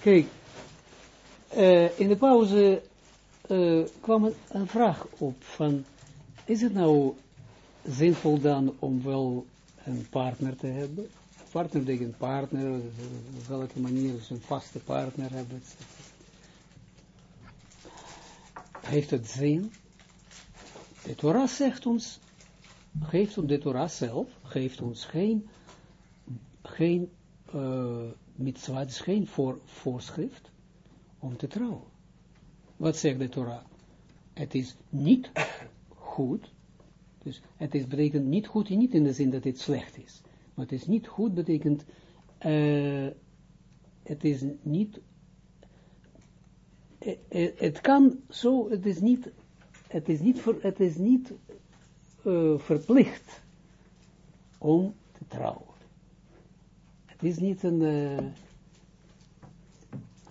Kijk, uh, in de pauze uh, kwam een vraag op van, is het nou zinvol dan om wel een partner te hebben? Partner betekent partner, op welke manier ze een vaste partner hebben, Heeft het zin? De Torah zegt ons, geeft ons de Torah zelf, geeft ons geen, geen uh, is geen voor, voorschrift om te trouwen. Wat zegt de Torah? Het is niet goed, dus het is, betekent niet goed, niet in de zin dat het slecht is, maar het is niet goed betekent, uh, het is niet, het, eh, het, kan zo, het is niet, het is niet, het is niet verplicht om te trouwen. Het is niet een, uh,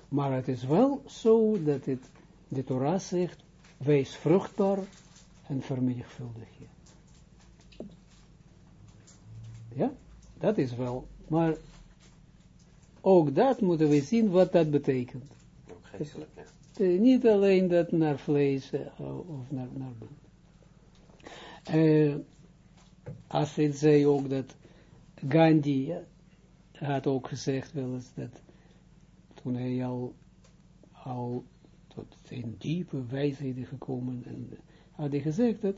maar het is wel zo dat het, de Torah zegt, wees vruchtbaar en vermenigvuldig je. Ja, dat is wel, maar ook dat moeten we zien wat dat betekent. Geestelijk, ja. Uh, niet alleen dat naar vlees uh, of naar, naar bloed. Uh, Astrid zei ook dat Gandhi had ook gezegd wel eens dat toen hij al, al tot zijn diepe wijsheden gekomen en had hij gezegd dat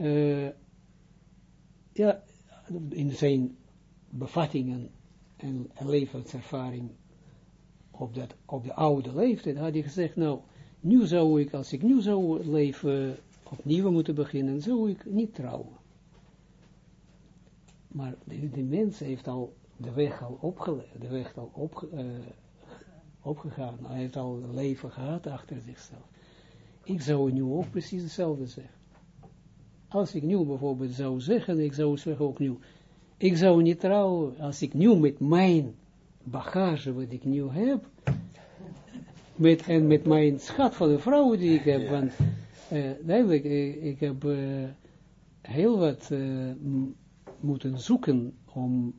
uh, ja, in zijn bevattingen en, en levenservaring op, dat, op de oude leeftijd had hij gezegd, nou, nu zou ik, als ik nu zou leven, opnieuw moeten beginnen, zou ik niet trouwen. Maar de, de mens heeft al de weg al opgelegd, de weg al op, uh, opgegaan. Hij heeft al een leven gehad achter zichzelf. Ik zou nu ook precies hetzelfde zeggen. Als ik nu bijvoorbeeld zou zeggen, ik zou zeggen ook nu, ik zou niet trouwen, als ik nu met mijn bagage wat ik nu heb, met, en met mijn schat van de vrouw die ik heb, want uh, duidelijk, ik, ik heb uh, heel wat uh, moeten zoeken om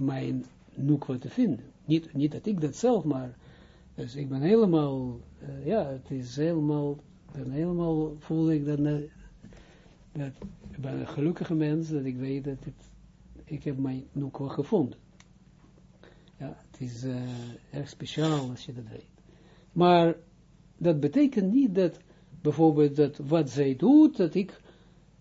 mijn noekwa te vinden. Niet, niet dat ik dat zelf, maar dus ik ben helemaal, uh, ja, het is helemaal, ben helemaal voel ik dat, dat ik ben een gelukkige mens, dat ik weet dat ik heb mijn noekwa gevonden. Ja, het is uh, erg speciaal als je dat weet. Maar dat betekent niet dat bijvoorbeeld dat wat zij doet, dat ik,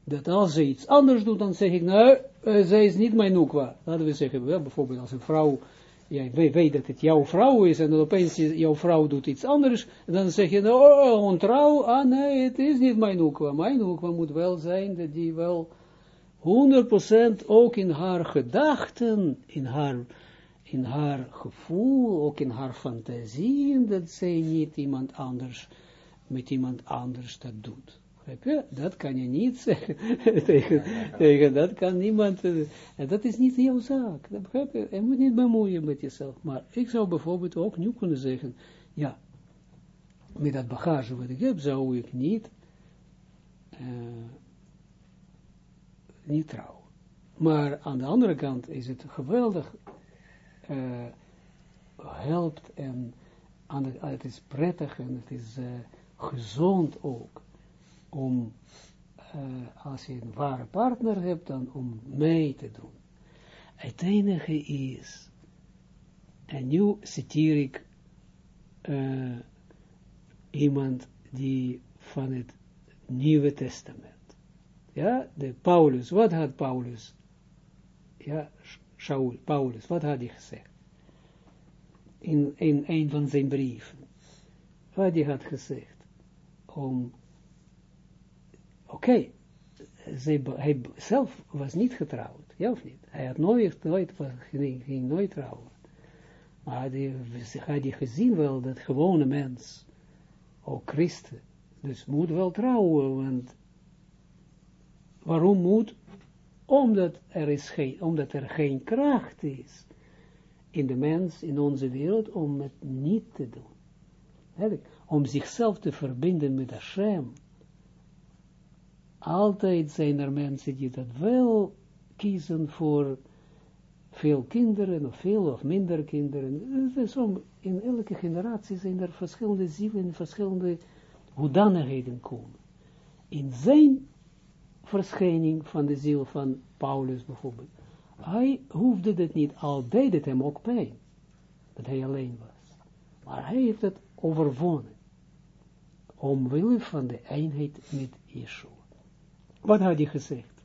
dat als zij iets anders doet, dan zeg ik, nou, uh, zij is niet mijn noekwa. Laten we zeggen, bijvoorbeeld als een vrouw, jij weet, weet dat het jouw vrouw is, en dan opeens jouw vrouw doet iets anders, dan zeg je, nou, oh, ontrouw, ah nee, het is niet mijn noekwa. Mijn noekwa moet wel zijn dat die wel 100% ook in haar gedachten, in haar, in haar gevoel, ook in haar fantasie, dat zij niet iemand anders, met iemand anders dat doet. Dat kan je niet zeggen tegen, dat kan niemand, en dat is niet jouw zaak, dat begrijp je, moet niet bemoeien met jezelf, maar ik zou bijvoorbeeld ook nu kunnen zeggen, ja, met dat bagage wat ik heb, zou ik niet, niet trouwen. Maar aan de andere kant is het geweldig, uh, helpt en het is prettig en het is gezond ook om, uh, als je een ware partner hebt, dan om mee te doen. Het enige is, en nu citeer ik iemand die van het Nieuwe Testament. Ja, de Paulus, wat had Paulus? Ja, Shaul, Paulus, wat had hij gezegd? In, in een van zijn brieven. Wat hij had gezegd? Om Oké, okay. hij zelf was niet getrouwd, ja of niet? Hij had nooit, nooit, ging, ging nooit trouwen. Maar hij had hij gezien wel dat gewone mens, ook christen, dus moet wel trouwen, want waarom moet? Omdat er, is geen, omdat er geen kracht is in de mens, in onze wereld, om het niet te doen. Om zichzelf te verbinden met Hashem, altijd zijn er mensen die dat wel kiezen voor veel kinderen, of veel of minder kinderen. In elke generatie zijn er verschillende zielen, verschillende hoedanigheden komen. In zijn verschijning van de ziel van Paulus bijvoorbeeld, hij hoefde het niet, al deed het hem ook pijn, dat hij alleen was. Maar hij heeft het overwonnen, omwille van de eenheid met Yeshua. Wat had hij gezegd?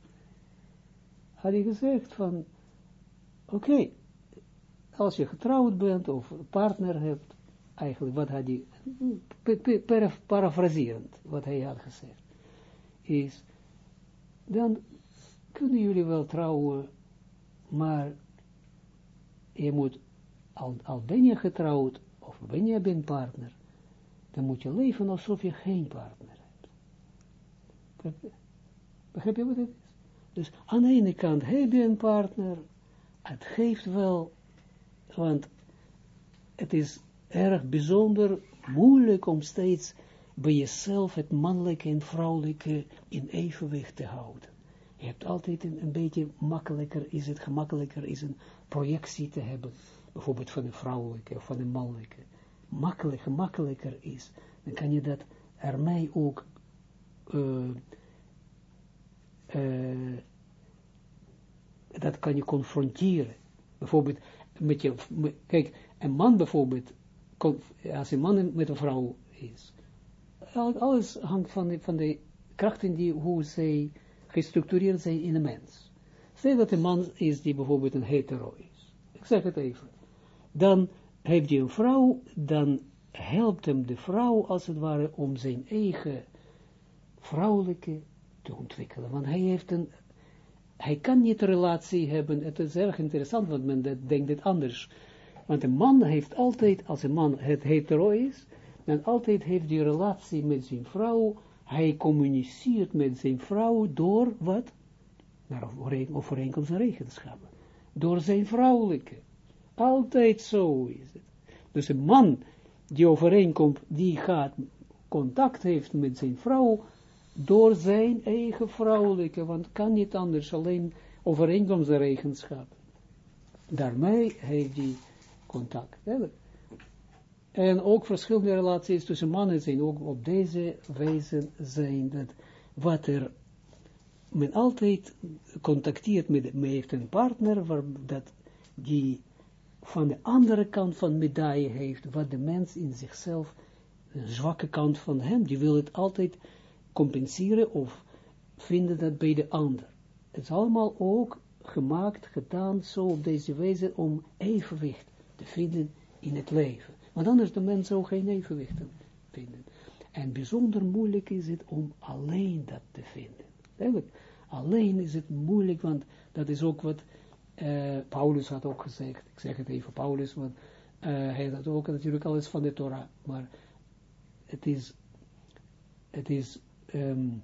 Had hij gezegd van, oké, als je getrouwd bent of een partner hebt, eigenlijk wat had hij, parafraserend, wat hij had gezegd, is, dan kunnen jullie wel trouwen, maar je moet, al, al ben je getrouwd, of ben je een partner, dan moet je leven alsof je geen partner hebt. Begrijp je wat het is? Dus aan de ene kant heb je een partner, het geeft wel, want het is erg bijzonder moeilijk om steeds bij jezelf het mannelijke en vrouwelijke in evenwicht te houden. Je hebt altijd een, een beetje makkelijker, is het gemakkelijker, is een projectie te hebben, bijvoorbeeld van een vrouwelijke of van een mannelijke. Makkelijk, gemakkelijker is, dan kan je dat ermee ook uh, uh, dat kan je confronteren. Bijvoorbeeld, met je, kijk, een man bijvoorbeeld, als een man met een vrouw is, alles hangt van de, van de krachten die, hoe zij gestructureerd zijn in een mens. Stel dat een man is die bijvoorbeeld een hetero is. Ik zeg het even. Dan heeft hij een vrouw, dan helpt hem de vrouw als het ware om zijn eigen vrouwelijke te ontwikkelen. Want hij heeft een, hij kan niet een relatie hebben, het is erg interessant, want men denkt het anders. Want een man heeft altijd, als een man het hetero is, dan altijd heeft die relatie met zijn vrouw, hij communiceert met zijn vrouw door wat? Naar overeenkomst en regenschappen. Door zijn vrouwelijke. Altijd zo is het. Dus een man die overeenkomt, die gaat contact heeft met zijn vrouw, door zijn eigen vrouwelijke, want kan niet anders, alleen overeenkomstregenschap. Daarmee heeft hij contact. En ook verschillende relaties tussen mannen zijn ook op deze wijze zijn dat wat er men altijd contacteert met, heeft een partner waar dat die van de andere kant van medaille heeft, wat de mens in zichzelf, een zwakke kant van hem, die wil het altijd compenseren of vinden dat bij de ander. Het is allemaal ook gemaakt, gedaan, zo op deze wijze, om evenwicht te vinden in het leven. Want anders de mens zou geen evenwicht vinden. En bijzonder moeilijk is het om alleen dat te vinden. Eigenlijk, alleen is het moeilijk, want dat is ook wat uh, Paulus had ook gezegd. Ik zeg het even Paulus, want uh, hij had ook natuurlijk alles van de Torah. Maar het is, het is um,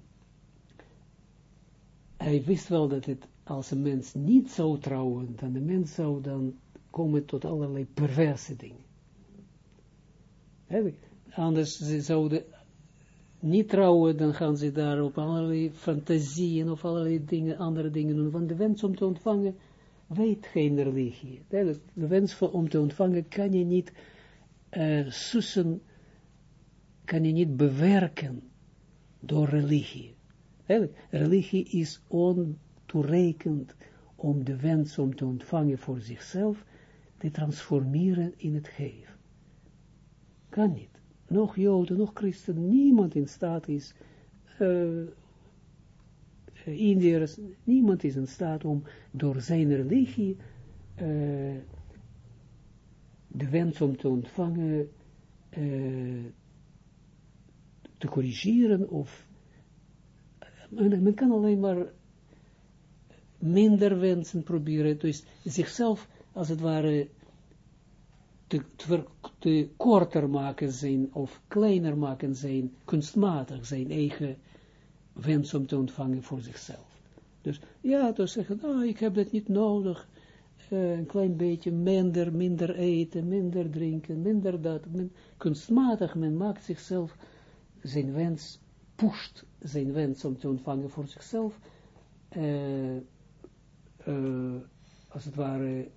hij wist wel dat het, als een mens niet zou trouwen, dan de mens zou dan komen tot allerlei perverse dingen. Anders ze zouden niet trouwen, dan gaan ze daar op allerlei fantasieën of allerlei dingen, andere dingen doen. Want de wens om te ontvangen weet geen religie. De wens om te ontvangen kan je niet uh, sussen, kan je niet bewerken door religie. Religie is ontoereikend om de wens om te ontvangen voor zichzelf te transformeren in het geven. Kan niet. Nog Joden, nog Christen, niemand in staat is, uh, Indiërs, niemand is in staat om door zijn religie uh, de wens om te ontvangen te corrigeren of men, kan alleen maar minder wensen proberen, dus zichzelf als het ware te, te, korter maken zijn of kleiner maken zijn, kunstmatig zijn eigen wens om te ontvangen voor zichzelf. Dus ja, dus zeggen, ah, ik heb dat niet nodig, uh, een klein beetje minder, minder eten, minder drinken, minder dat, kunstmatig, men maakt zichzelf zijn wens, pusht zijn wens om te ontvangen voor zichzelf, uh, als het ware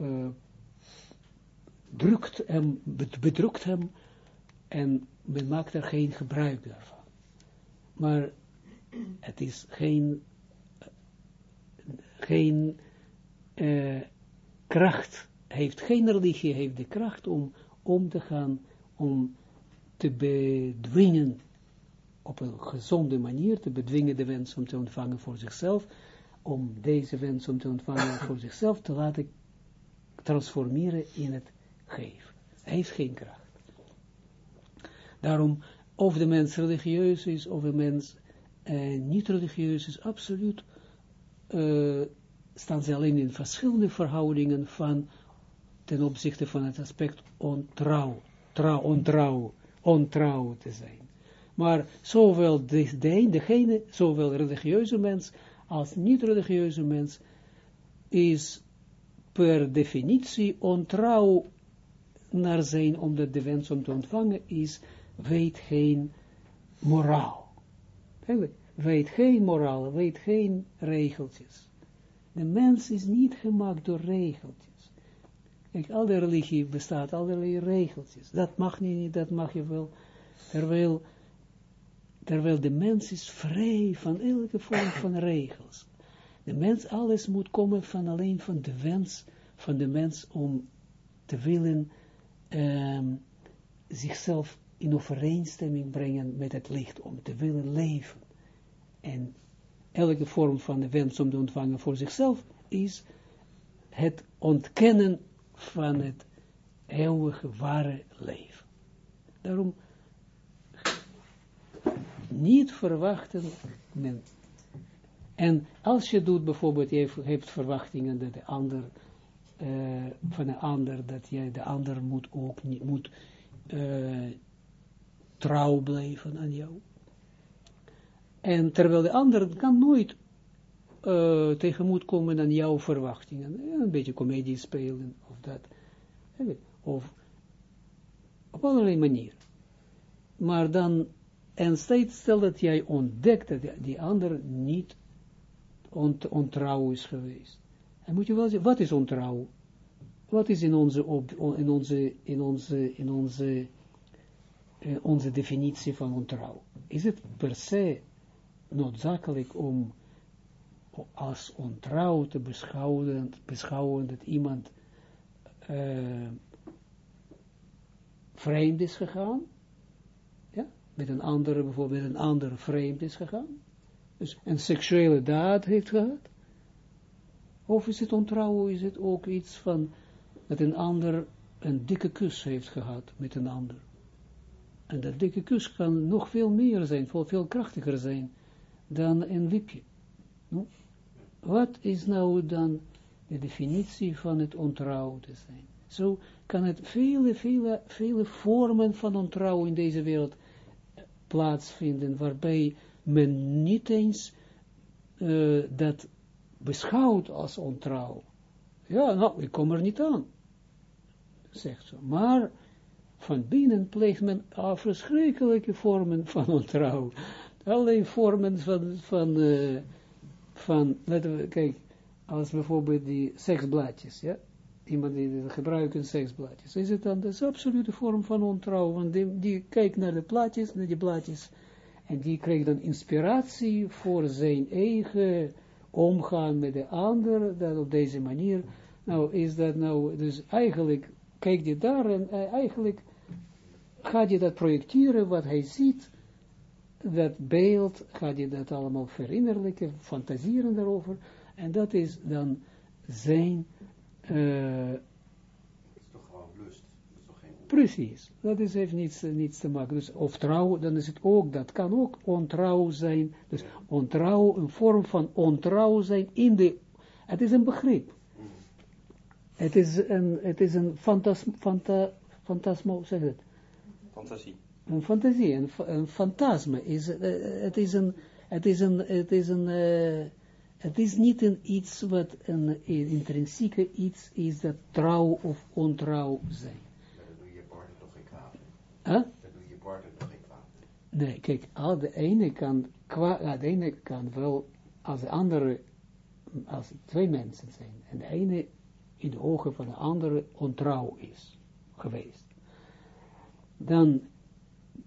uh, drukt hem, bedrukt hem en men maakt er geen gebruik daarvan. Maar het is geen, geen kracht, heeft geen religie, heeft de kracht om om te gaan, om te bedwingen op een gezonde manier, te bedwingen de wens om te ontvangen voor zichzelf, om deze wens om te ontvangen voor zichzelf te laten transformeren in het geven. Hij heeft geen kracht. Daarom, of de mens religieus is, of de mens uh, niet religieus is, absoluut uh, staan ze alleen in verschillende verhoudingen van ten opzichte van het aspect ontrouw, trouw, ontrouw, ontrouw te zijn. Maar zowel de, de, degene, zowel religieuze mens als niet-religieuze mens is per definitie ontrouw naar zijn, omdat de wens om te ontvangen is, weet geen moraal. Weet geen moraal, weet geen regeltjes. De mens is niet gemaakt door regeltjes. Kijk, al religie bestaat allerlei regeltjes. Dat mag niet, dat mag je wel. Terwijl, terwijl de mens is vrij van elke vorm van regels. De mens, alles moet komen van alleen van de wens van de mens om te willen um, zichzelf in overeenstemming brengen met het licht, om te willen leven. En elke vorm van de wens om te ontvangen voor zichzelf is het ontkennen van het eeuwige ware leven. Daarom niet verwachten. En als je doet bijvoorbeeld, je hebt verwachtingen dat de ander, uh, van een ander, dat jij de ander moet ook niet, moet uh, trouw blijven aan jou. En terwijl de ander kan nooit uh, komen aan jouw verwachtingen. Een beetje comedie spelen of dat. Of op allerlei manieren. Maar dan, en steeds stel dat jij ontdekt dat die ander niet ont, ontrouw is geweest. En moet je wel zeggen, wat is ontrouw? Wat is in onze, op, in onze, in onze, in onze, eh, onze definitie van ontrouw? Is het per se noodzakelijk om als ontrouw te beschouwen, beschouwen dat iemand uh, vreemd is gegaan, ja, met een andere, bijvoorbeeld een andere vreemd is gegaan, dus een seksuele daad heeft gehad, of is het ontrouw, is het ook iets van, dat een ander een dikke kus heeft gehad met een ander. En dat dikke kus kan nog veel meer zijn, veel, veel krachtiger zijn, dan een wipje. Wat is nou dan de definitie van het ontrouw te zijn? Zo kan het vele, vele, vele vormen van ontrouw in deze wereld eh, plaatsvinden, waarbij men niet eens uh, dat beschouwt als ontrouw. Ja, nou, ik kom er niet aan, zegt ze. Maar van binnen pleegt men verschrikkelijke vormen van ontrouw allerlei vormen van, van, uh, van, laten we, kijk, als bijvoorbeeld die seksbladjes, ja, iemand die gebruikt seksbladjes, is het dan, is absolute vorm van ontrouw, want die, die kijkt naar de plaatjes, naar die bladjes, en die krijgt dan inspiratie voor zijn eigen omgaan met de ander, dat op deze manier, nou is dat nou, dus eigenlijk, kijk je daar en uh, eigenlijk gaat je dat projecteren, wat hij ziet, dat beeld, gaat je dat allemaal verinnerlijken, fantaseren daarover, en dat is dan zijn... Uh, dat is toch gewoon lust? Dat is toch geen... Precies, dat is, heeft niets, niets te maken. Dus, of trouw, dan is het ook, dat kan ook ontrouw zijn. Dus ontrouw, een vorm van ontrouw zijn in de... Het is een begrip. Mm. Het is een, het is een fantas, fanta, fantasmo, zeg het? Fantasie een fantasie, een, een fantasme, is, uh, het is een, het is een, het is een, uh, het is niet een iets wat een, intrinsieke iets is dat trouw of ontrouw zijn. Ja, dat doe je partner toch geen kwaad. Huh? Dat doe je partner toch geen kwaad. Nee, kijk, al de ene kan, kwa, de ene kan wel, als de andere, als twee mensen zijn, en de ene in de ogen van de andere ontrouw is geweest. Dan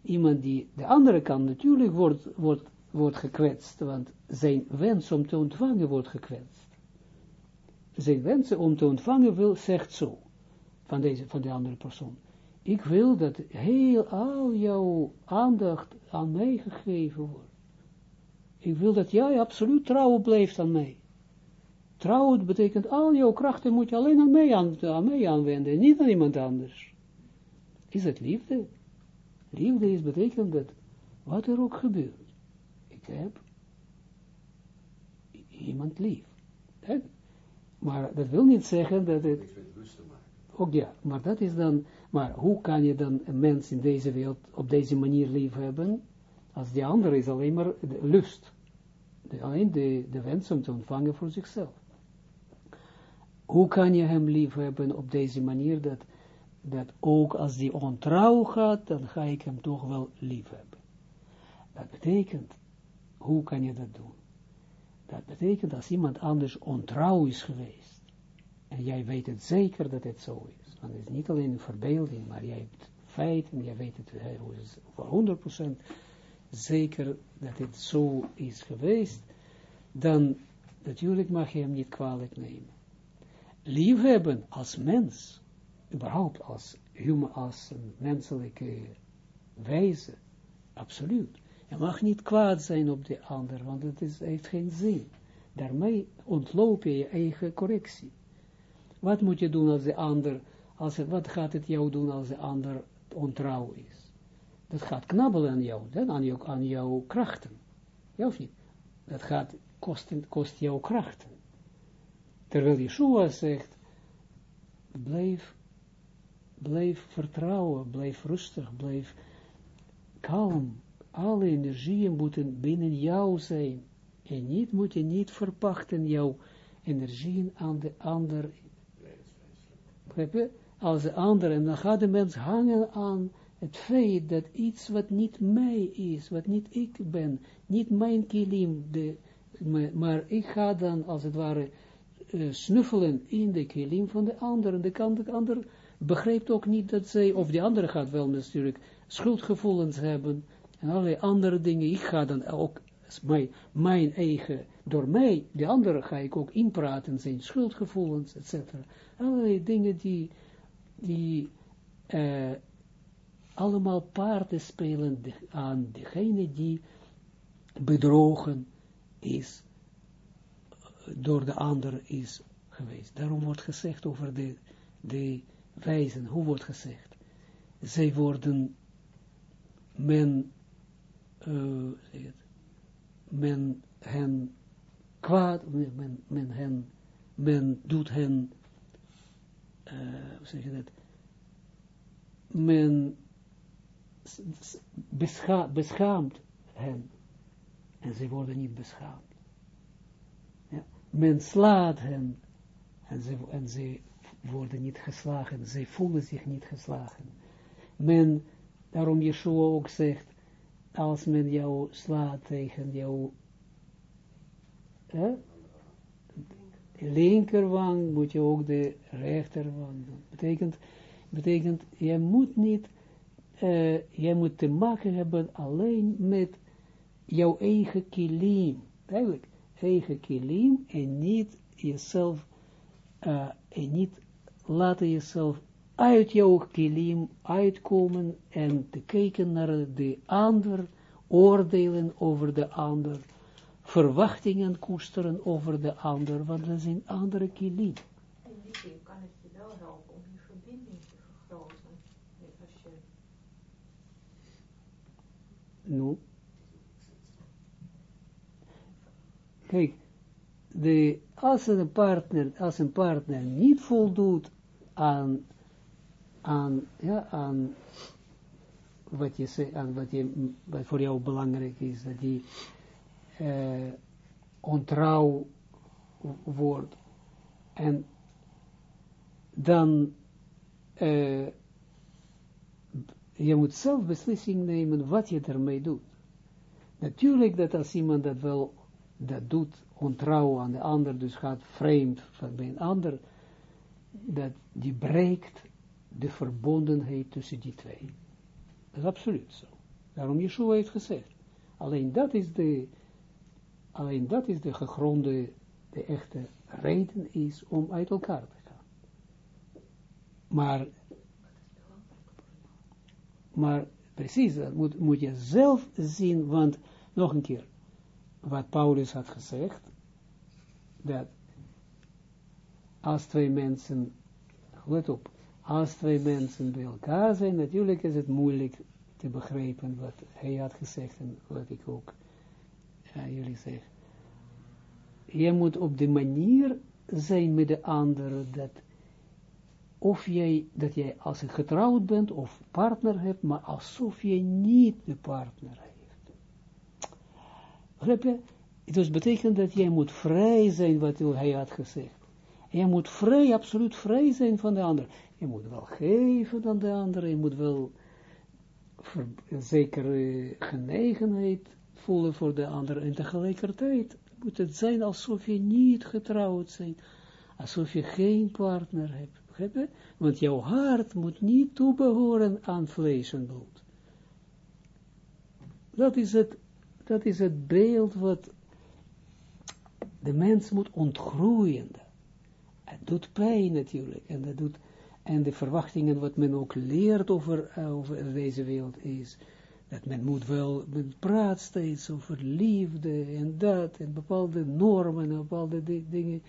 iemand die, de andere kant natuurlijk wordt, wordt, wordt gekwetst, want zijn wens om te ontvangen wordt gekwetst. Zijn wens om te ontvangen wil, zegt zo, van, deze, van de andere persoon. Ik wil dat heel al jouw aandacht aan mij gegeven wordt. Ik wil dat jij absoluut trouw blijft aan mij. Trouw betekent al jouw krachten moet je alleen aan mij, aan, aan mij aanwenden, niet aan iemand anders. Is het liefde? Liefde is betekent dat, wat er ook gebeurt, ik heb iemand lief. Maar dat wil niet zeggen dat het... Ook ja, maar dat is dan... Maar hoe kan je dan een mens in deze wereld op deze manier lief hebben, als die andere is alleen maar de lust. De, alleen de, de wens om te ontvangen voor zichzelf. Hoe kan je hem lief hebben op deze manier, dat, dat ook als die ontrouw gaat, dan ga ik hem toch wel lief hebben. Dat betekent, hoe kan je dat doen? Dat betekent als iemand anders ontrouw is geweest, en jij weet het zeker dat het zo is, want het is niet alleen een verbeelding, maar jij hebt feiten, jij weet het voor 100% zeker dat het zo is geweest, dan natuurlijk mag je hem niet kwalijk nemen. Liefhebben als mens, überhaupt als, human, als menselijke wijze, absoluut. Je mag niet kwaad zijn op de ander, want het is, heeft geen zin. Daarmee ontloop je je eigen correctie. Wat moet je doen als de ander, als het, wat gaat het jou doen als de ander ontrouw is? Dat gaat knabbelen aan jou, dan aan, jou, aan jouw krachten. Ja niet? Dat gaat kosten, kost jouw krachten. Terwijl Yeshua zegt, blijf, blijf vertrouwen, blijf rustig, blijf kalm. Alle energieën moeten binnen jou zijn. En niet moet je niet verpachten jouw energieën aan de ander. Als de ander, en dan gaat de mens hangen aan het feit dat iets wat niet mij is, wat niet ik ben, niet mijn kilim, maar ik ga dan als het ware uh, snuffelen in de kilim van de ander, en de, kan, de ander begrijpt ook niet dat zij, of de andere gaat wel natuurlijk schuldgevoelens hebben, en allerlei andere dingen, ik ga dan ook mijn, mijn eigen, door mij, de andere ga ik ook inpraten, zijn schuldgevoelens, etc. Allerlei dingen die, die uh, allemaal paarden spelen aan degene die bedrogen is, door de ander is geweest. Daarom wordt gezegd over de, de wijzen, hoe wordt gezegd? Zij worden, men, uh, men hen kwaad, men, men hen, men doet hen, uh, hoe zeg je dat, men bescha beschaamt hen, en ze worden niet beschaamd. Ja. Men slaat hen, en ze, en ze worden niet geslagen, ze voelen zich niet geslagen. Men, daarom Yeshua ook zegt, als men jou slaat tegen jou hè, linkerwang, moet je ook de rechterwang doen. Betekent, betekent, je moet niet, uh, je moet te maken hebben alleen met jouw eigen kilim, eigenlijk, eigen kilim, en niet jezelf, uh, en niet laten jezelf uit jouw kilim uitkomen en te kijken naar de ander, oordelen over de ander, verwachtingen koesteren over de ander, want dat is een andere kilim. En die kan het je wel helpen om je verbinding te vergroten. Als je... Nu. Kijk, de, als een partner, als een partner niet voldoet aan aan, ja, aan wat je wat, je, voor jou belangrijk is, dat die uh, ontrouw wordt. En dan, uh, je moet zelf beslissing nemen wat je ermee doet. Natuurlijk dat als iemand dat wel, dat doet, ontrouw aan de ander, dus gaat vreemd van bij een ander, dat die breekt de verbondenheid tussen die twee. Dat is absoluut zo. Daarom Yeshua heeft gezegd. Alleen dat is de, alleen dat is de gegronde, de echte reden is om uit elkaar te gaan. Maar, maar precies, dat moet, moet je zelf zien, want nog een keer, wat Paulus had gezegd, dat als twee mensen, let op, als twee mensen bij elkaar zijn, natuurlijk is het moeilijk te begrijpen wat hij had gezegd en wat ik ook uh, jullie zeg. Je moet op de manier zijn met de andere dat of jij, dat jij als je getrouwd bent of partner hebt, maar alsof je niet de partner heeft. Begrijp je? Dus betekent dat jij moet vrij zijn, wat hij had gezegd. Je moet vrij, absoluut vrij zijn van de ander. Je moet wel geven aan de ander, je moet wel zekere genegenheid voelen voor de ander. En tegelijkertijd moet het zijn alsof je niet getrouwd bent. Alsof je geen partner hebt. Want jouw hart moet niet toebehoren aan vlees en bloed. Dat is het, dat is het beeld wat de mens moet ontgroeien. Het doet pijn natuurlijk. En, dat doet, en de verwachtingen wat men ook leert over, uh, over deze wereld is, dat men moet wel, men praat steeds over liefde en dat, en bepaalde normen en bepaalde dingen.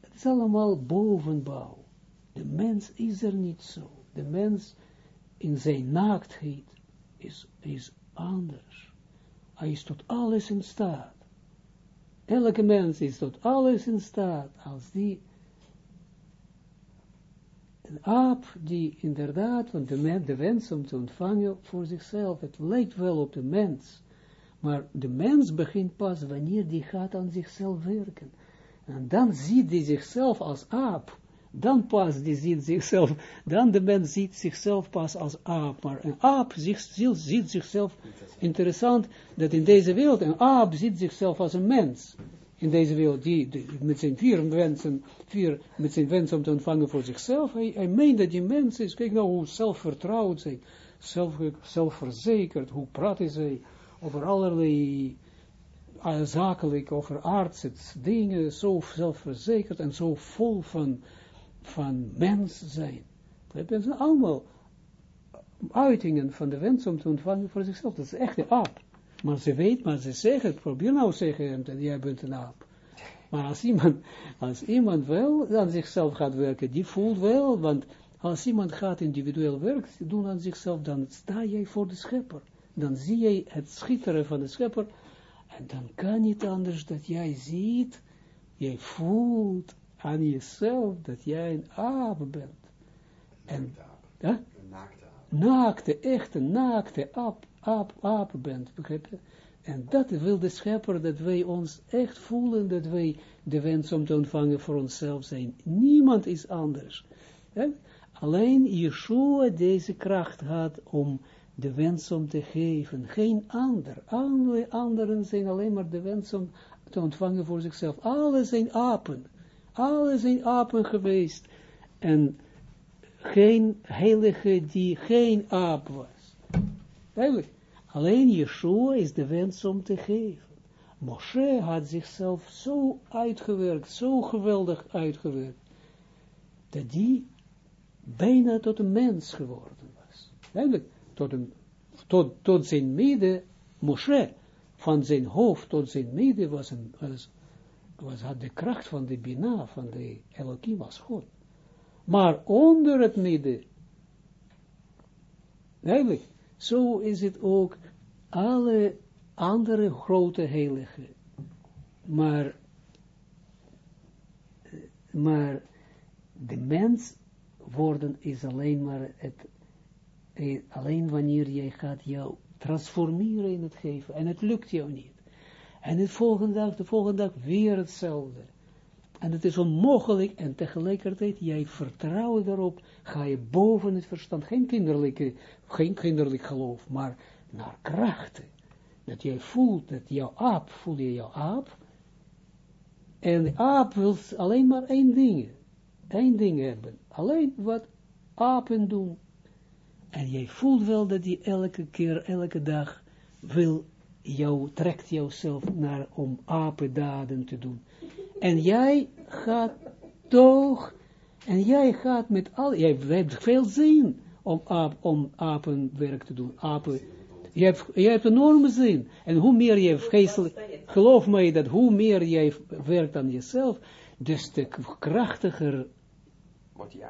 Het is allemaal bovenbouw. De mens is er niet zo. De mens in zijn naaktheid is, is anders. Hij is tot alles in staat. Elke mens is tot alles in staat als die een aap die inderdaad, want de, de wens om te ontvangen voor zichzelf, het lijkt wel op de mens, maar de mens begint pas wanneer die gaat aan zichzelf werken. En dan ziet hij zichzelf als aap, dan pas die ziet zichzelf, dan de mens ziet zichzelf pas als aap, maar een aap ziet, ziet zichzelf, interessant, dat in deze wereld een aap ziet zichzelf als een mens, in deze wereld, die, met zijn vier wensen, vier, met zijn wens om te ontvangen voor zichzelf, hij, hij meent dat die mens is, kijk nou hoe zelfvertrouwd zij, zelf, zelfverzekerd, hoe praten zij over allerlei uh, zakelijk, over aardse dingen, zo zelfverzekerd en zo vol van, van mens zijn. Dat zijn allemaal uitingen van de wens om te ontvangen voor zichzelf, dat is echt de aap. Maar ze weet, maar ze zeggen, probeer nou zeggen, dat jij bent een aap. Maar als iemand, als iemand wel aan zichzelf gaat werken, die voelt wel, want als iemand gaat individueel werk doen aan zichzelf, dan sta jij voor de schepper. Dan zie jij het schitteren van de schepper, en dan kan niet anders dat jij ziet, jij voelt aan jezelf dat jij een aap bent. En? Een naakte aap. Naakte, echte naakte aap aap, aap bent, begrijp? En dat wil de schepper, dat wij ons echt voelen, dat wij de wens om te ontvangen voor onszelf zijn. Niemand is anders. Alleen Yeshua deze kracht had om de wens om te geven. Geen ander. Alle anderen zijn alleen maar de wens om te ontvangen voor zichzelf. Alle zijn apen. Alle zijn apen geweest. En geen heilige die geen aap was. Duidelijk. Alleen Yeshua is de wens om te geven. Moshe had zichzelf zo uitgewerkt, zo geweldig uitgewerkt, dat die bijna tot een mens geworden was. Eigenlijk, tot, een, tot, tot zijn midden, Moshe, van zijn hoofd tot zijn midden was, een, was, was had de kracht van de Bina, van de Elohim was God. Maar onder het midden, eigenlijk, zo is het ook alle andere grote heiligen. Maar, maar de mens worden is alleen maar het, eh, alleen wanneer jij gaat jou transformeren in het geven. En het lukt jou niet. En de volgende dag, de volgende dag weer hetzelfde. En het is onmogelijk en tegelijkertijd, jij vertrouwt erop, ga je boven het verstand, geen kinderlijke, geen kinderlijk geloof, maar naar krachten. Dat jij voelt, dat jouw aap, voel je jouw aap, en de aap wil alleen maar één ding, één ding hebben. Alleen wat apen doen. En jij voelt wel dat die elke keer, elke dag wil jou, trekt jouzelf naar om apendaden te doen. En jij gaat toch, en jij gaat met al, jij hebt veel zin om, om apenwerk te doen. Apen, je hebt, je hebt enorme zin. En hoe meer je geestelijk, geloof mij dat hoe meer jij werkt aan jezelf, des te krachtiger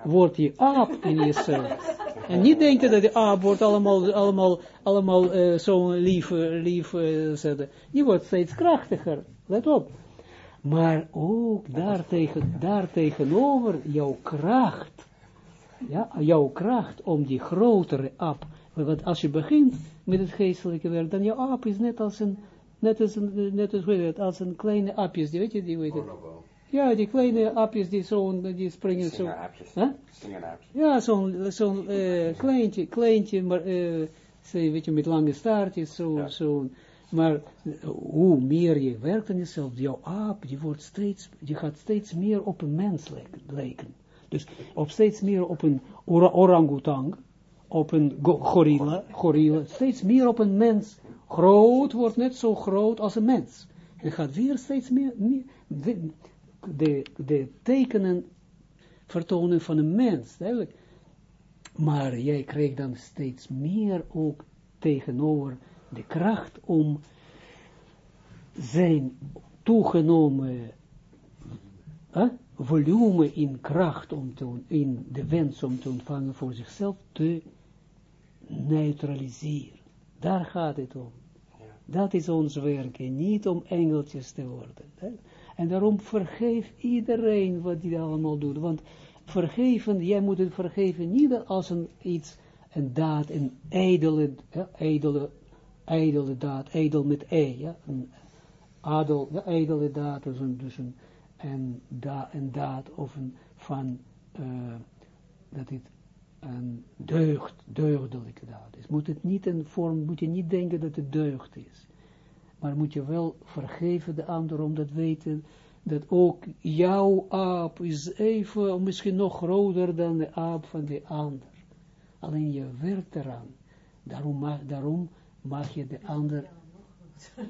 wordt die aap in jezelf. En niet denken dat de aap wordt allemaal, allemaal, allemaal uh, zo'n lief, lief uh, zetten. Die wordt steeds krachtiger. Let op. Maar ook daartegen, daartegenover jouw kracht. Ja, jouw kracht om die grotere aap. Want als je begint met het geestelijke werk, dan jouw aap is net als een, net als een, net als, als een kleine aapjes, die weet je, die weet het. Ja, die kleine aapjes die zo, die springen zo. Huh? Ja, zo'n zo'n uh, kleintje, kleintje, maar uh, weet je, met lange staartjes, zo, ja. zo. Maar uh, hoe meer je werkt aan jezelf, jouw aap, die wordt steeds, die gaat steeds meer op een mens lijken. Dus op steeds meer op een or orangutang, op een gorilla, gorilla, steeds meer op een mens. Groot wordt net zo groot als een mens. En gaat weer steeds meer, meer de, de tekenen vertonen van een mens, duidelijk. Maar jij krijgt dan steeds meer ook tegenover de kracht om zijn toegenomen eh, volume in kracht om te, in de wens om te ontvangen voor zichzelf te neutraliseren. Daar gaat het om. Dat is ons werk en niet om engeltjes te worden. Hè? En daarom vergeef iedereen wat hij allemaal doet. Want vergeven, jij moet het vergeven niet als een iets, een daad, een edele, ja, edele, edele daad, edel met e, ja, een adel, ja, edele daad, dus een, dus een, en da, een daad of een van, uh, dat het een deugd, deugdelijke daad is. Moet het niet een vorm, moet je niet denken dat het deugd is maar moet je wel vergeven de ander, omdat weten dat ook jouw aap is even, misschien nog groter dan de aap van de ander. Alleen je werkt eraan. Daarom daarom mag je de ander...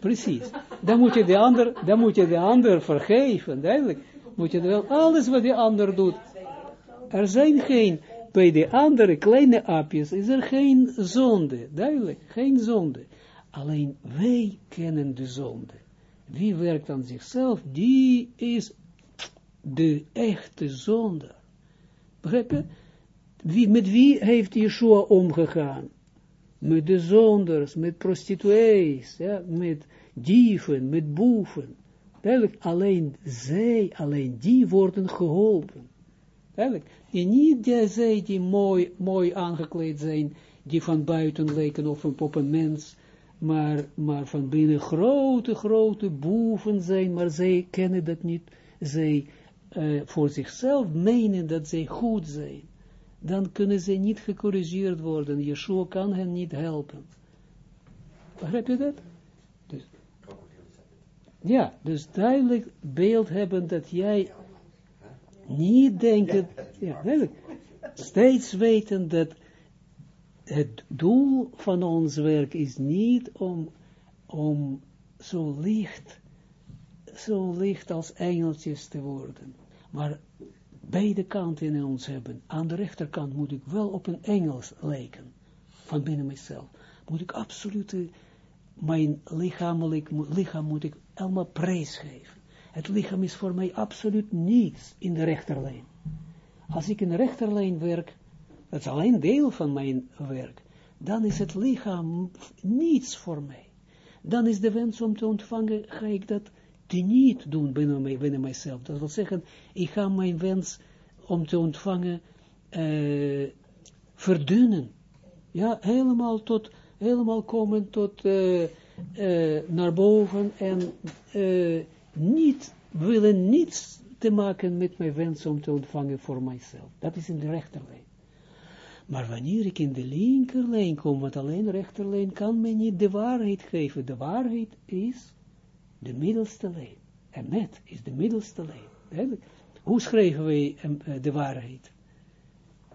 Precies. Dan moet je de ander, dan moet je de ander vergeven, duidelijk. Moet je wel alles wat de ander doet. Er zijn geen, bij de andere kleine aapjes is er geen zonde, duidelijk, geen zonde. Alleen wij kennen de zonde. Wie werkt aan zichzelf, die is de echte zonde. Begrijp je? Wie, met wie heeft Yeshua omgegaan? Met de zonders, met prostituees, met dieven, met boeven. Duidelijk, alleen zij, alleen die worden geholpen. Duidelijk. En niet zij die mooi, mooi aangekleed zijn, die van buiten lijken op een mens, maar, maar van binnen grote, grote boeven zijn, maar zij kennen dat niet, zij uh, voor zichzelf menen dat zij goed zijn, dan kunnen ze niet gecorrigeerd worden, Yeshua kan hen niet helpen. Begrijp je dat? Dus, ja, dus duidelijk beeld hebben dat jij niet denkt, ja, duidelijk, steeds weten dat het doel van ons werk is niet om, om zo licht, zo licht als engeltjes te worden, maar beide kanten in ons hebben. Aan de rechterkant moet ik wel op een engels lijken, van binnen mezelf. Moet ik absoluut, mijn lichamelijk, lichaam moet ik allemaal prijs geven. Het lichaam is voor mij absoluut niets in de rechterlijn. Als ik in de rechterlijn werk, dat is alleen deel van mijn werk, dan is het lichaam niets voor mij. Dan is de wens om te ontvangen, ga ik dat niet doen binnen, mij, mijzelf. Dat wil zeggen, ik ga mijn wens om te ontvangen uh, verdunnen. Ja, helemaal tot, helemaal komen tot uh, uh, naar boven en niet willen niets te maken met mijn wens om te ontvangen voor mijzelf. Dat is in de rechterlijn. Maar wanneer ik in de linkerlijn kom, want alleen rechterlijn kan mij niet de waarheid geven. De waarheid is de middelste lijn. En met is de middelste lijn. hoe schrijven wij eh, de waarheid?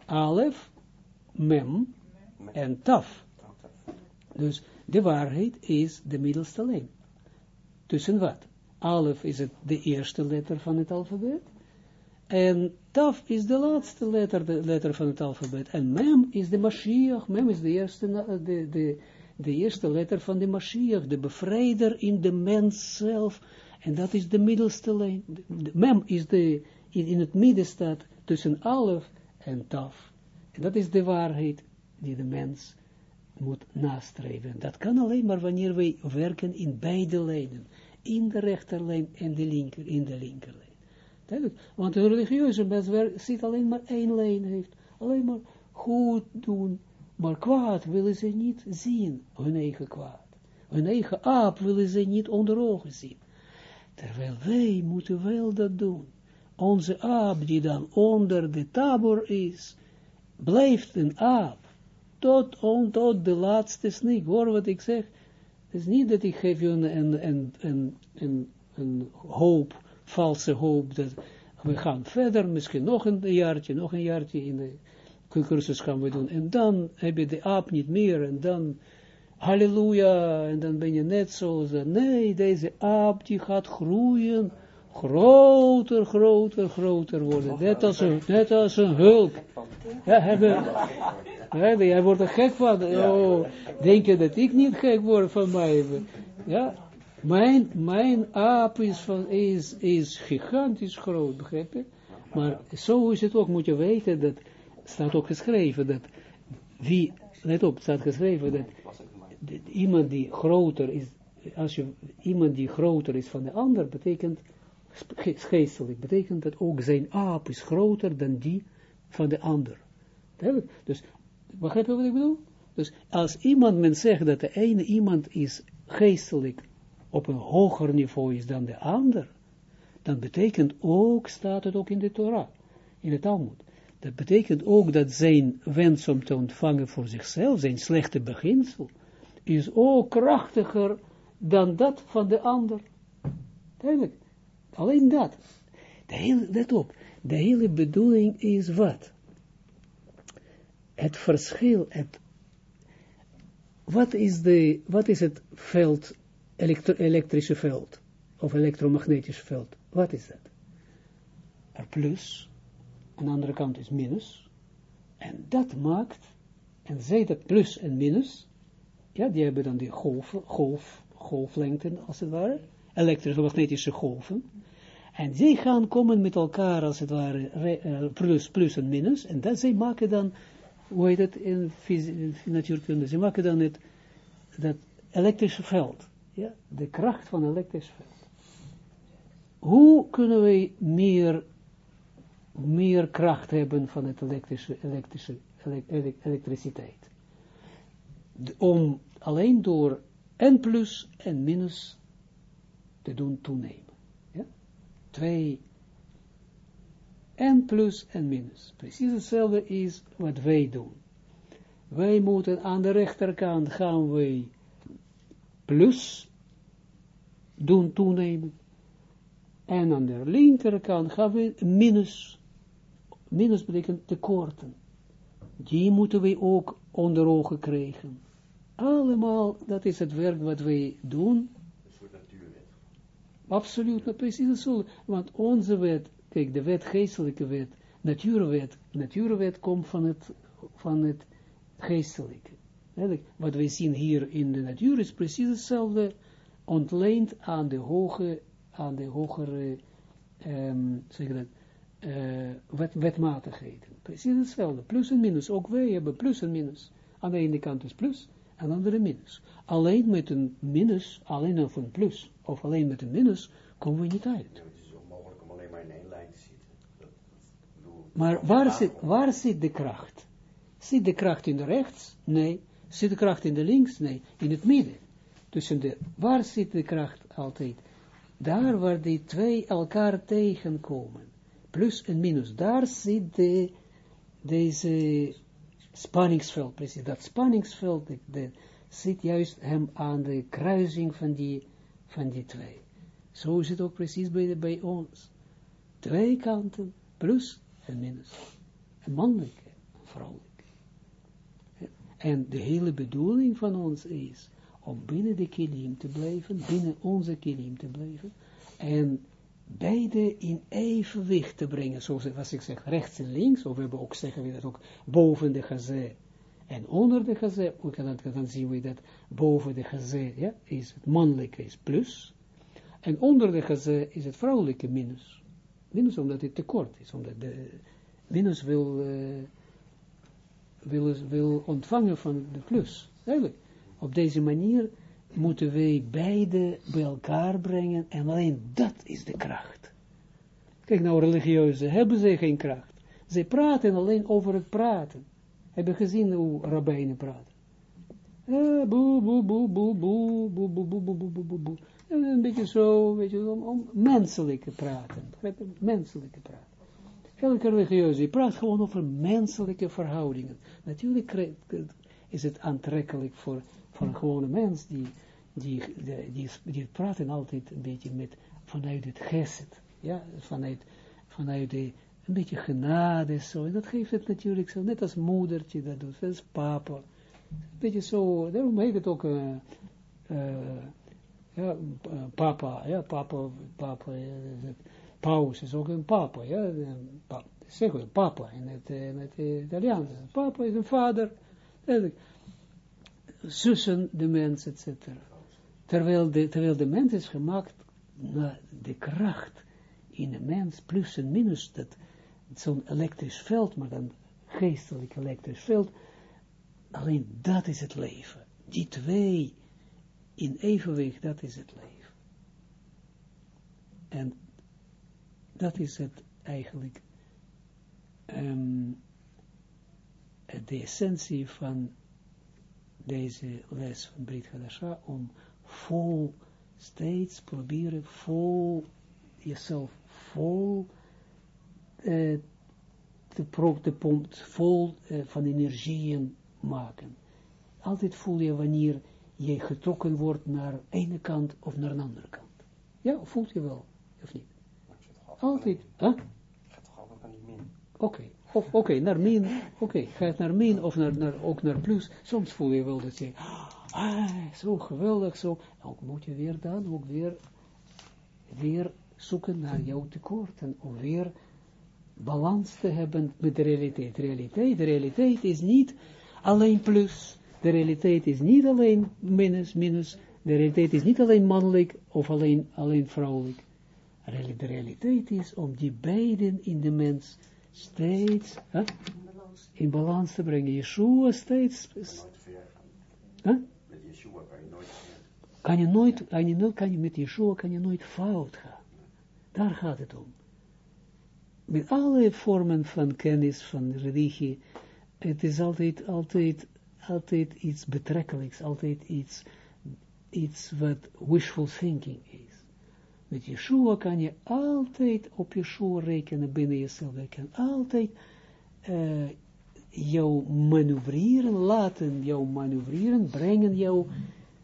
Alef, mem en taf. Dus de waarheid is de middelste lijn. Tussen wat? Alef is het de eerste letter van het alfabet. En taf is de laatste letter, de letter van het alfabet. En mem is de Mashiach. Mem is de eerste, de, de, de eerste letter van de Mashiach. De bevrijder in de mens zelf. En dat is de middelste lijn. mem is de, in, het midden staat tussen alef en taf. En dat is de waarheid die de mens moet nastreven. Dat kan alleen maar wanneer wij werken in beide lijnen. In de rechterlijn en de linker, in de linkerlijn. Want een religieuze mens ziet alleen maar één lijn heeft. Alleen maar goed doen. Maar kwaad willen ze niet zien, hun eigen kwaad. Hun eigen aap willen ze niet onder ogen zien. Terwijl wij moeten wel dat doen. Onze aap die dan onder de tabor is, blijft een aap. Tot, on, tot de laatste snik. Hoor wat ik zeg. Het is niet dat ik geef je een, een, een, een, een, een hoop, valse hoop, dat we gaan verder, misschien nog een jaartje, nog een jaartje in de cursus gaan we doen. En dan heb je de aap niet meer en dan halleluja, en dan ben je net zo, nee, deze aap die gaat groeien, groter, groter, groter worden, net als een, net als een hulp. Ja, hebben, hij wordt er gek van, oh, denk je dat ik niet gek word van mij? Ja, mijn, mijn aap is, van, is, is gigantisch groot, begrijp je? Maar zo is het ook, moet je weten, dat staat ook geschreven, dat wie, let op, staat geschreven dat iemand die groter is, als je iemand die groter is van de ander, betekent, geestelijk, betekent dat ook zijn aap is groter dan die van de ander. Dus, begrijp je wat ik bedoel? Dus als iemand men zegt dat de ene iemand is geestelijk op een hoger niveau is dan de ander, dan betekent ook, staat het ook in de Torah, in het Talmud, dat betekent ook dat zijn wens om te ontvangen voor zichzelf, zijn slechte beginsel, is ook krachtiger dan dat van de ander. Duidelijk. Alleen dat. De hele, let op, de hele bedoeling is wat? Het verschil, het, wat is, de, wat is het veld elektrische veld, of elektromagnetisch veld. Wat is dat? Er plus, aan de andere kant is minus, en dat maakt, en zij dat plus en minus, ja, die hebben dan die golven, golf, golflengten, als het ware, elektrische magnetische golven, en zij gaan komen met elkaar, als het ware, uh, plus, plus en minus, en dat zij maken dan, hoe heet het in, natuurkunde, ze maken dan het, dat elektrische veld. Ja, de kracht van elektrisch veld. Hoe kunnen wij meer, meer kracht hebben van het elektrische, elektrische, elektriciteit? om alleen door n plus en minus te doen toenemen. Ja? Twee n plus en minus. Precies hetzelfde is wat wij doen. Wij moeten aan de rechterkant gaan wij plus doen toenemen. En aan de linkerkant gaan we minus. Minus betekent tekorten. Die moeten we ook onder ogen krijgen. Allemaal, dat is het werk wat wij doen. Een soort natuurwet. Absoluut, precies zo. Want onze wet, kijk, de wet, geestelijke wet, natuurwet, natuurwet komt van het, van het geestelijke. Wat wij zien hier in de natuur is precies hetzelfde ontleend aan de hoge, aan de hogere, um, zeg dat, uh, wet, wetmatigheden. Precies hetzelfde, plus en minus. Ook wij hebben plus en minus. Aan de ene kant is plus, aan de andere minus. Alleen met een minus, alleen of een plus, of alleen met een minus, komen we niet uit. Ja, het is onmogelijk om alleen maar in één lijn te zitten. Dat, maar waar zit, waar zit de kracht? Zit de kracht in de rechts? Nee. Zit de kracht in de links? Nee. In het midden tussen de, waar zit de kracht altijd? Daar waar die twee elkaar tegenkomen, plus en minus, daar zit de, deze spanningsveld, precies, dat spanningsveld, de, zit juist hem aan de kruising van die, van die twee. Zo is het ook precies bij, bij ons. Twee kanten, plus en minus. Een mannelijke, een vrouwelijke. En de hele bedoeling van ons is om binnen de kilim te blijven, binnen onze kilim te blijven, en beide in evenwicht te brengen, zoals ik zeg, rechts en links, of we hebben ook zeggen we dat ook boven de gazé en onder de gazé, dan zien we dat boven de gazé ja, is het mannelijke is plus, en onder de gazé is het vrouwelijke minus. Minus omdat het tekort is, omdat de minus wil, uh, wil, wil ontvangen van de plus. Op deze manier moeten wij beide bij elkaar brengen en alleen dat is de kracht. Kijk nou, religieuzen hebben ze geen kracht. Ze praten alleen over het praten. Hebben gezien hoe rabbijnen praten. boe, boe, boe, boe, boe, boe, boe, boe, boe. Een beetje zo, weet je, om, om menselijke praten. Menselijke praten. Elke religieuze praat gewoon over menselijke verhoudingen. Natuurlijk is het aantrekkelijk voor, een gewone mens die die, die, die, praten altijd een beetje met, vanuit het geset, ja, vanuit, vanuit de, een beetje genade, zo, en dat geeft het natuurlijk zo, net als moedertje dat doet, is papa, een beetje zo, daarom heet het ook, uh, ja, papa, ja, papa, papa, paus is ook een papa, ja, pa, zeg wel, papa in het, in het Italiaans, papa is een vader, zussen de mens, et cetera. Terwijl de, terwijl de mens is gemaakt naar de kracht in de mens, plus en minus, dat zo'n elektrisch veld, maar dan geestelijk elektrisch veld, alleen dat is het leven. Die twee in evenwicht, dat is het leven. En dat is het eigenlijk um, de essentie van deze les van Brit Hadasha, om vol, steeds proberen vol, jezelf vol te, pro, te pompt, vol uh, van energieën maken. Altijd voel je wanneer je getrokken wordt naar de ene kant of naar een andere kant. Ja, voelt je wel, of niet? Altijd, hè? Huh? Gaat toch altijd naar die min? Oké, okay. Oké, okay, naar min, oké, okay. gaat naar min of naar, naar, ook naar plus. Soms voel je wel dat je, ah, zo geweldig, zo. Ook moet je weer dan ook weer, weer zoeken naar jouw tekorten, om weer balans te hebben met de realiteit. Realiteit, de realiteit is niet alleen plus, de realiteit is niet alleen minus, minus, de realiteit is niet alleen mannelijk of alleen, alleen vrouwelijk. De realiteit is om die beiden in de mens steeds huh, in balans te brengen. Yeshua steeds... Huh? kan je nooit, kan je nooit, kan je met Yeshua kan je nooit fout gaan. Daar gaat het om. Met alle vormen van kennis, van religie, het is altijd, altijd, altijd iets betrekkelijks, altijd iets, iets wat wishful thinking is. Met Yeshua kan je altijd op Yeshua rekenen binnen jezelf. Je kan altijd uh, jou manoeuvreren, laten jou manoeuvreren, brengen jou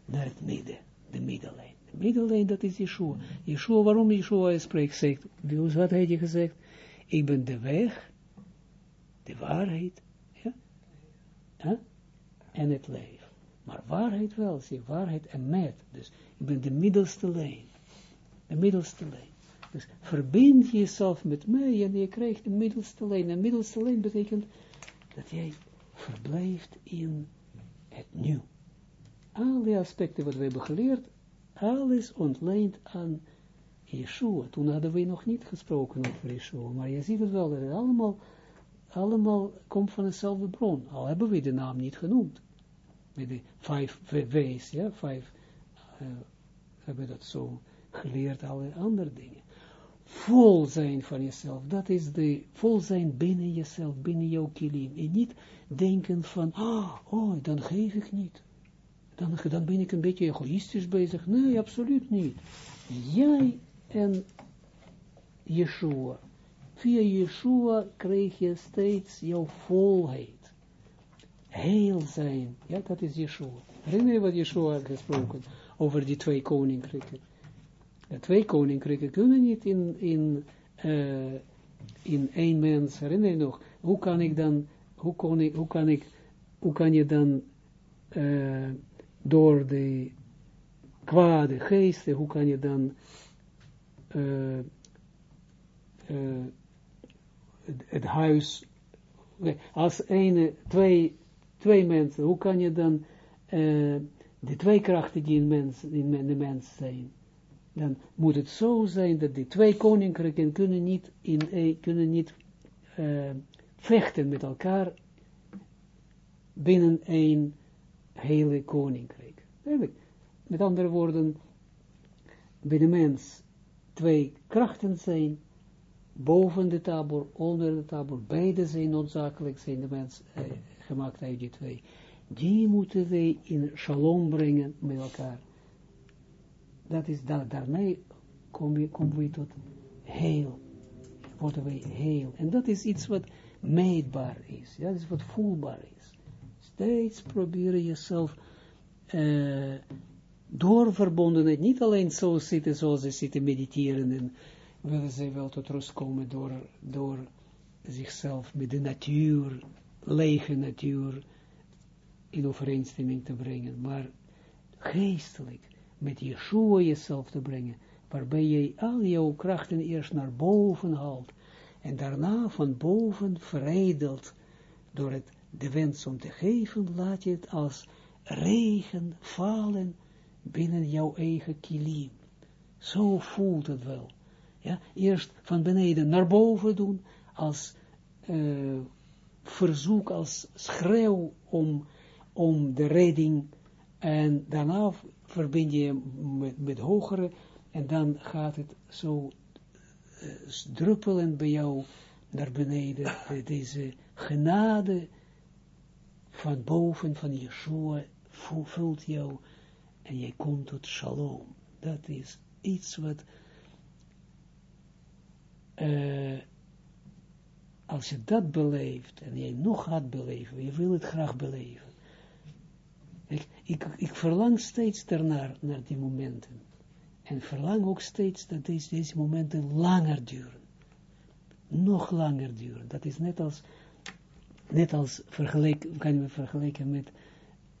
naar het midden de middellijn. De middellijn, dat is Yeshua. Yeshua, waarom Yeshua spreekt, zegt, wat heeft hij gezegd? Ik ben de weg, de waarheid, ja? Huh? en het leven. Maar waarheid wel, zie, waarheid en met. Dus ik ben de middelste lijn. De middelste lijn. Dus verbind jezelf met mij en je krijgt de middelste lijn. De middelste lijn betekent dat jij verblijft in het nieuw alle aspecten wat we hebben geleerd, alles ontleent aan Yeshua. Toen hadden we nog niet gesproken over Yeshua, maar je ziet het wel, dat het allemaal, allemaal komt van dezelfde bron, al hebben we de naam niet genoemd. Met de vijf W's, ja, vijf, uh, hebben dat zo geleerd, alle andere dingen. Vol zijn van jezelf, dat is de, vol zijn binnen jezelf, binnen jouw kilim. En niet denken van, oh, oh dan geef ik niet dan, dan ben ik een beetje egoïstisch bezig. Nee, absoluut niet. Jij en Yeshua. Via Yeshua krijg je steeds jouw volheid. Heel zijn. Ja, dat is Yeshua. Herinner je wat Yeshua had gesproken over die twee koninkrijken? Twee koninkrijken kunnen niet in, in eh, in één mens, herinner je nog, hoe kan ik dan, hoe kan ik, hoe kan ik, hoe kan je dan uh, door de kwade geesten, hoe kan je dan uh, uh, het, het, huis, als een, twee, twee mensen, hoe kan je dan de twee krachten die in, mens, in de mens zijn, dan moet het zo zijn dat die twee koninkrijken kunnen niet, in, kunnen niet uh, vechten met elkaar binnen een hele koninkrijk. Met andere woorden, bij de mens twee krachten zijn, boven de tabor, onder de tabor, beide zijn noodzakelijk, zijn de mens eh, gemaakt uit die twee. Die moeten wij in shalom brengen met elkaar. Dat is, da daarmee komen kom we tot heel, worden wij heel. En dat is iets wat meetbaar is, dat is wat voelbaar is. Steeds proberen jezelf uh, door verbondenheid, niet alleen zo zitten zoals ze zitten mediteren en willen ze wel tot rust komen door, door zichzelf met de natuur, lege natuur, in overeenstemming te brengen, maar geestelijk, met Yeshua jezelf te brengen, waarbij je al jouw krachten eerst naar boven haalt, en daarna van boven veredelt, door het de wens om te geven, laat je het als regen vallen binnen jouw eigen kilim. Zo voelt het wel. Ja, eerst van beneden naar boven doen, als uh, verzoek, als schreeuw om, om de redding, en daarna verbind je met, met hogere, en dan gaat het zo uh, druppelen bij jou naar beneden, deze genade van boven, van Yeshua, vult jou, en jij komt tot shalom. Dat is iets wat, uh, als je dat beleeft, en jij nog gaat beleven, je wil het graag beleven. Ik, ik, verlang steeds daarnaar, naar die momenten. En verlang ook steeds dat deze, deze momenten langer duren. Nog langer duren. Dat is net als, net als vergelijk, kan je vergelijken met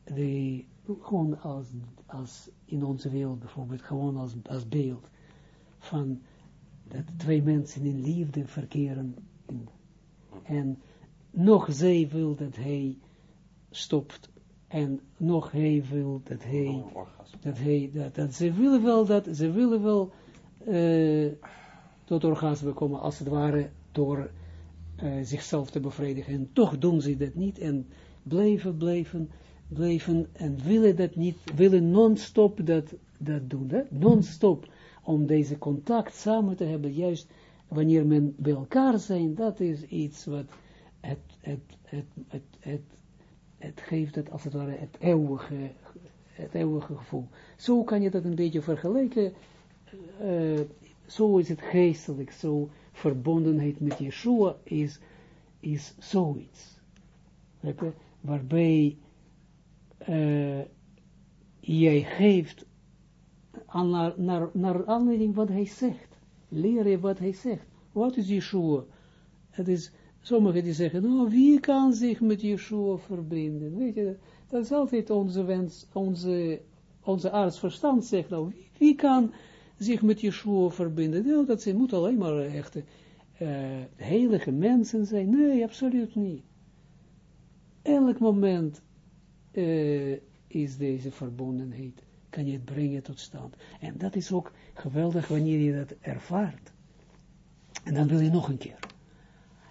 de, gewoon als, als in onze wereld bijvoorbeeld, gewoon als, als beeld van dat twee mensen in liefde verkeren en nog zij wil dat hij stopt en nog hij wil dat hij, dat hij, dat, dat ze willen wel dat, ze willen wel uh, tot orgasme komen, als het ware, door uh, zichzelf te bevredigen. En toch doen ze dat niet. En blijven, blijven blijven en willen dat niet, willen non-stop dat, dat doen, non-stop, om deze contact samen te hebben, juist wanneer men bij elkaar zijn, dat is iets wat het, het, het, het, het, het geeft het, als het ware, het eeuwige, het eeuwige gevoel. Zo kan je dat een beetje vergelijken, uh, zo is het geestelijk, zo verbondenheid met Yeshua is, is zoiets. Waarbij uh, jij geeft aan, naar, naar, naar aanleiding wat hij zegt. Leer je wat hij zegt. Wat is Yeshua? Het is, sommigen die zeggen, nou, wie kan zich met Yeshua verbinden? Weet je, dat is altijd onze wens, onze, onze artsverstand zegt, nou, wie, kan zich met Yeshua verbinden? Nou, dat ze moet alleen maar echte uh, heilige mensen zijn. Nee, absoluut niet. Elk moment uh, is deze verbondenheid, kan je het brengen tot stand. En dat is ook geweldig wanneer je dat ervaart. En dan wil je nog een keer.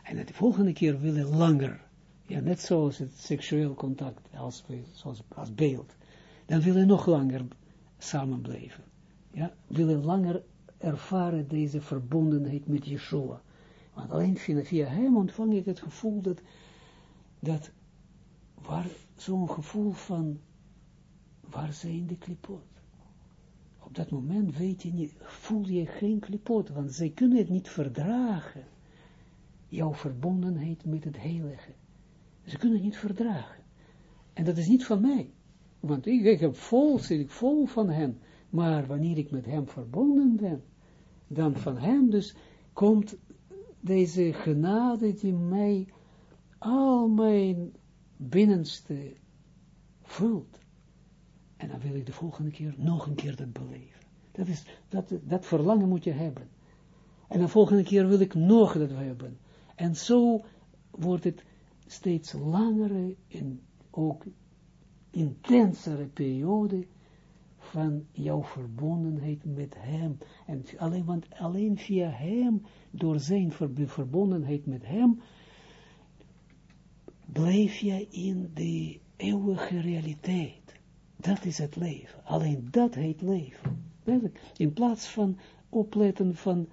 En de volgende keer wil je langer. Ja, net zoals het seksueel contact, als, zoals, als beeld. Dan wil je nog langer samen blijven. Ja, wil je langer ervaren deze verbondenheid met Yeshua. Want alleen via, via hem ontvang ik het gevoel dat, dat waar zo'n gevoel van, waar zijn de klipot? Op dat moment weet je niet, voel je geen klipot, want zij kunnen het niet verdragen, jouw verbondenheid met het heilige. Ze kunnen het niet verdragen. En dat is niet van mij, want ik, heb vol, zit ik vol van hem, maar wanneer ik met hem verbonden ben, dan van hem dus komt deze genade die mij al mijn binnenste vult. En dan wil ik de volgende keer nog een keer dat beleven. Dat, is, dat, dat verlangen moet je hebben. En de volgende keer wil ik nog dat hebben. En zo wordt het steeds langere en ook intensere periode van jouw verbondenheid met hem. En alleen, want alleen via hem, door zijn verbondenheid met hem, blijf je in de eeuwige realiteit. Dat is het leven. Alleen dat heet leven. In plaats van opletten van,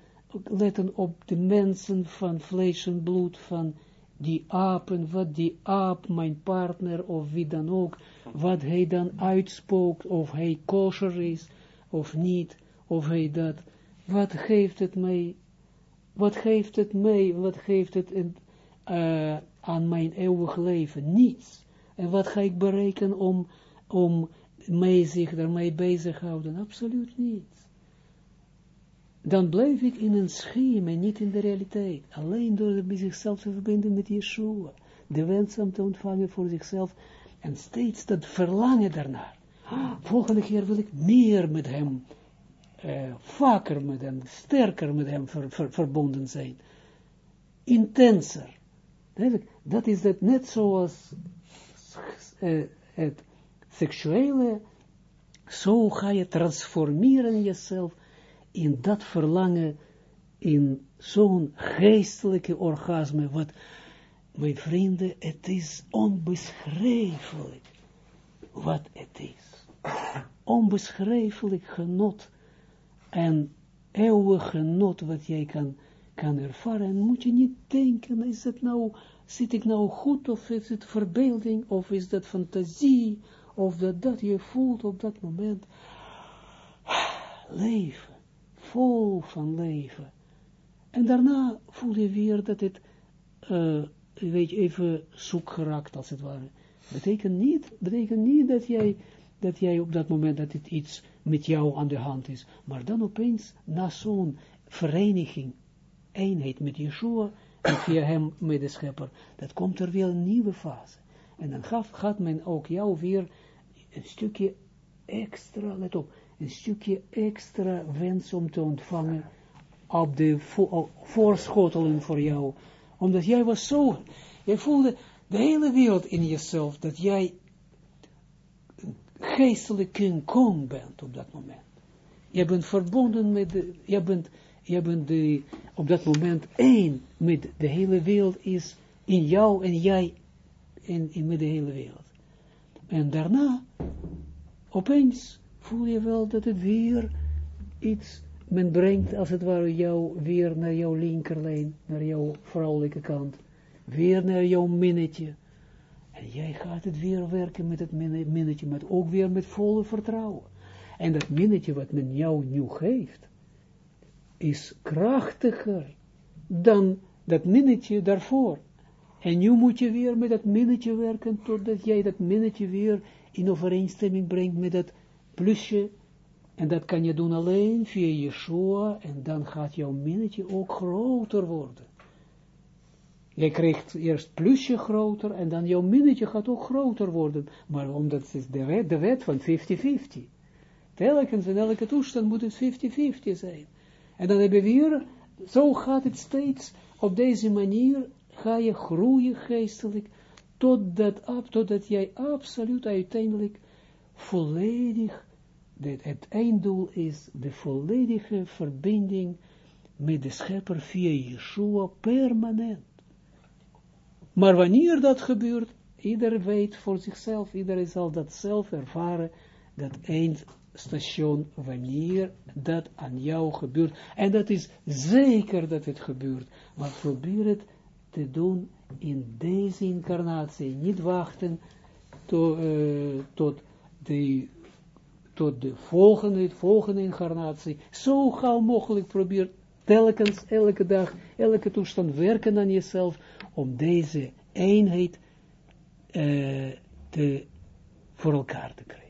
letten op de mensen van vlees en bloed, van die apen, wat die aap, mijn partner, of wie dan ook, wat hij dan uitspookt, of hij kosher is, of niet, of hij dat, wat geeft het mij, wat geeft het mij, wat geeft het in, uh, aan mijn eeuwig leven? Niets. En wat ga ik bereiken om, om mij zich daarmee bezighouden? Absoluut niets. Dan blijf ik in een schema, niet in de realiteit. Alleen door zichzelf te verbinden met Yeshua. De wens om te ontvangen voor zichzelf. En steeds dat verlangen daarnaar. Volgende keer wil ik meer met hem, uh, vaker met hem, sterker met hem verbonden zijn. Intenser. Dat is het net zoals uh, het seksuele, zo ga je transformeren jezelf in dat verlangen, in zo'n geestelijke orgasme, wat, mijn vrienden, het is onbeschrijfelijk wat het is. Onbeschrijfelijk genot en eeuwig genot wat jij kan, kan ervaren. En moet je niet denken, is het nou, zit ik nou goed, of is het verbeelding, of is dat fantasie, of dat dat je voelt op dat moment. Leven vol van leven. En daarna voel je weer dat het, uh, weet je, even zoek geraakt als het ware. Betekent niet, betekent niet dat jij, dat jij op dat moment dat het iets met jou aan de hand is, maar dan opeens, na zo'n vereniging, eenheid met Yeshua, en via hem met de schepper, dat komt er weer een nieuwe fase. En dan gaat, gaat men ook jou weer een stukje extra, let op, een stukje extra wens om te ontvangen op de voorschotelen voor jou. Omdat jij was zo, jij voelde de hele wereld in jezelf, dat jij geestelijk King Kong bent op dat moment. Je bent verbonden met de, je bent, je bent de, op dat moment één met de hele wereld is in jou en jij in, in met de hele wereld. En daarna, opeens, voel je wel dat het weer iets, men brengt als het ware jou weer naar jouw linkerlijn, naar jouw vrouwelijke kant, weer naar jouw minnetje. En jij gaat het weer werken met het minnetje, maar ook weer met volle vertrouwen. En dat minnetje wat men jou nu geeft, is krachtiger dan dat minnetje daarvoor. En nu moet je weer met dat minnetje werken, totdat jij dat minnetje weer in overeenstemming brengt met dat plusje, en dat kan je doen alleen via Yeshua, en dan gaat jouw minnetje ook groter worden. Je krijgt eerst plusje groter, en dan jouw minnetje gaat ook groter worden, maar omdat het de wet, de wet van 50-50. Telkens in elke toestand moet het 50-50 zijn. En dan hebben we weer, zo gaat het steeds, op deze manier ga je groeien geestelijk, totdat, totdat jij absoluut uiteindelijk volledig dat het einddoel is de volledige verbinding met de schepper via Yeshua permanent. Maar wanneer dat gebeurt, ieder weet voor zichzelf, iedereen zal dat zelf ervaren, dat eindstation, wanneer dat aan jou gebeurt. En dat is zeker dat het gebeurt, maar probeer het te doen in deze incarnatie, niet wachten to, uh, tot de tot de volgende, volgende incarnatie, zo gauw mogelijk probeer telkens, elke dag, elke toestand werken aan jezelf, om deze eenheid uh, te, voor elkaar te krijgen.